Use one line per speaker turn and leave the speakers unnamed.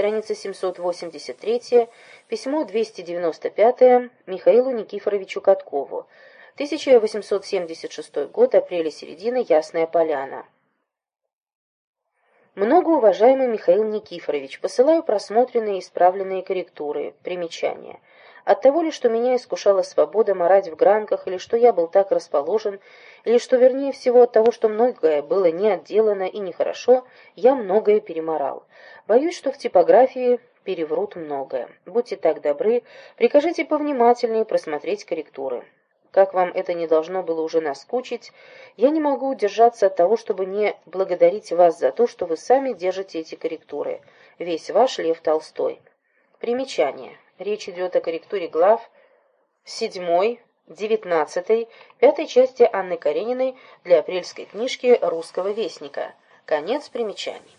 страница 783, письмо 295 Михаилу Никифоровичу Каткову, 1876 год, апреля-середина, Ясная Поляна. Многоуважаемый Михаил Никифорович, посылаю просмотренные и исправленные корректуры. Примечания. От того ли, что меня искушала свобода морать в гранках, или что я был так расположен, или что, вернее всего, от того, что многое было не отделано и нехорошо, я многое переморал. Боюсь, что в типографии переврут многое. Будьте так добры, прикажите повнимательнее просмотреть корректуры. Как вам это не должно было уже наскучить, я не могу удержаться от того, чтобы не благодарить вас за то, что вы сами держите эти корректуры. Весь ваш Лев Толстой. Примечание. Речь идет о корректуре глав 7, 19, пятой части Анны Карениной для апрельской книжки «Русского вестника». Конец примечаний.